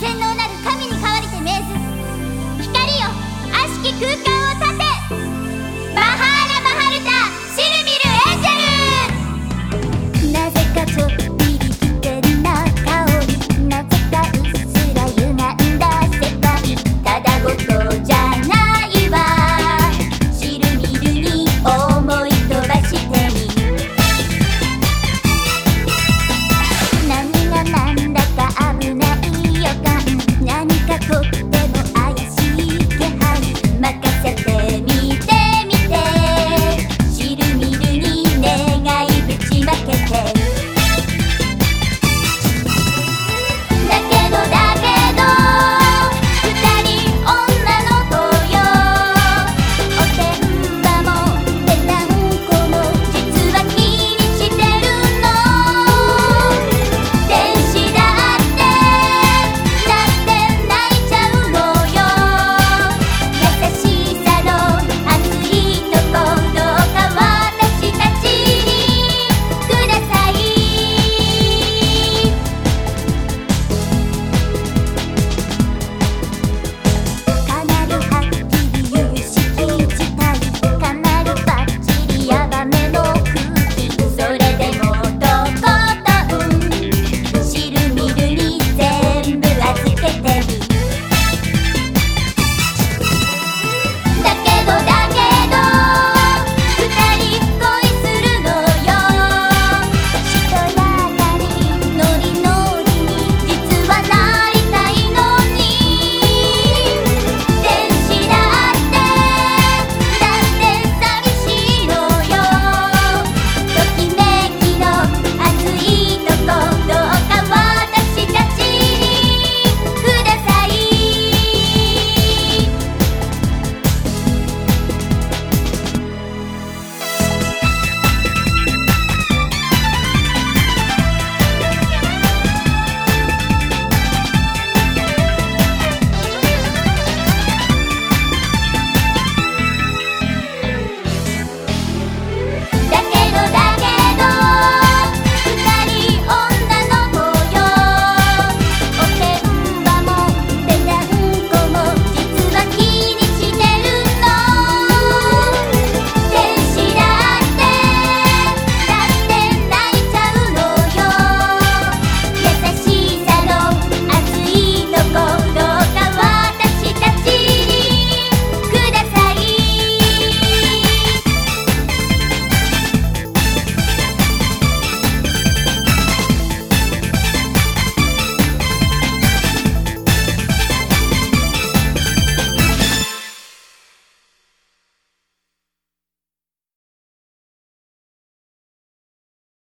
全能なる神に代わりて命ず光よ悪しき空間